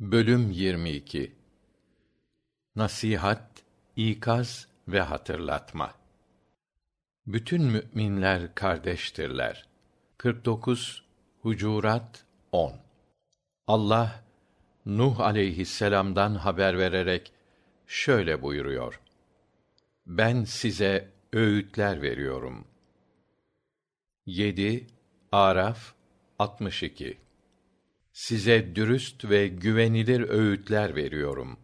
Bölüm 22 Nasihat, ikaz ve hatırlatma. Bütün müminler kardeştirler. 49 Hucurat 10 Allah Nuh aleyhisselam'dan haber vererek şöyle buyuruyor: Ben size öğütler veriyorum. 7 Araf 62 Size dürüst ve güvenilir öğütler veriyorum.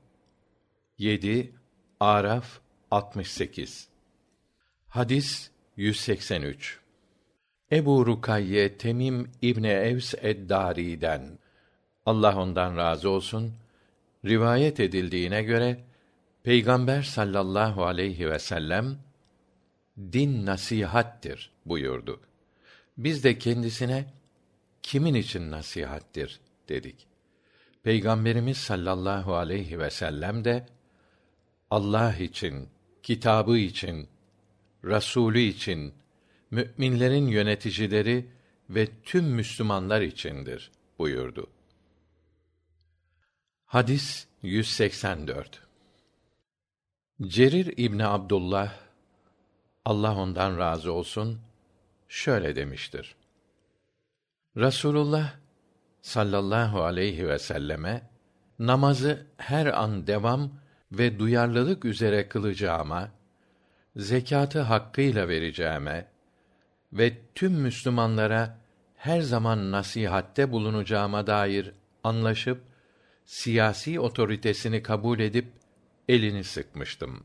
7 Araf 68 Hadis 183 Ebu Rukayye Temim İbni Evs Eddari'den Allah ondan razı olsun rivayet edildiğine göre Peygamber sallallahu aleyhi ve sellem din nasihattir buyurdu. Biz de kendisine kimin için nasihattir dedik. Peygamberimiz sallallahu aleyhi ve sellem de Allah için, kitabı için, Rasulü için, müminlerin yöneticileri ve tüm Müslümanlar içindir buyurdu. Hadis 184 Cerir İbni Abdullah Allah ondan razı olsun şöyle demiştir. Rasulullah sallallahu aleyhi ve selleme namazı her an devam ve duyarlılık üzere kılacağıma, zekatı hakkıyla vereceğime ve tüm Müslümanlara her zaman nasihatte bulunacağıma dair anlaşıp siyasi otoritesini kabul edip elini sıkmıştım.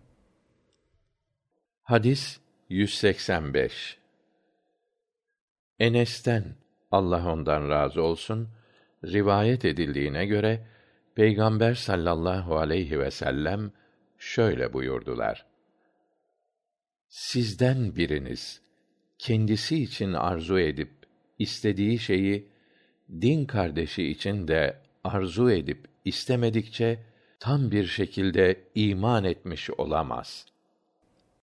Hadis 185 Enes'ten Allah ondan razı olsun rivayet edildiğine göre Peygamber sallallahu aleyhi ve sellem şöyle buyurdular: Sizden biriniz kendisi için arzu edip istediği şeyi din kardeşi için de arzu edip istemedikçe tam bir şekilde iman etmiş olamaz.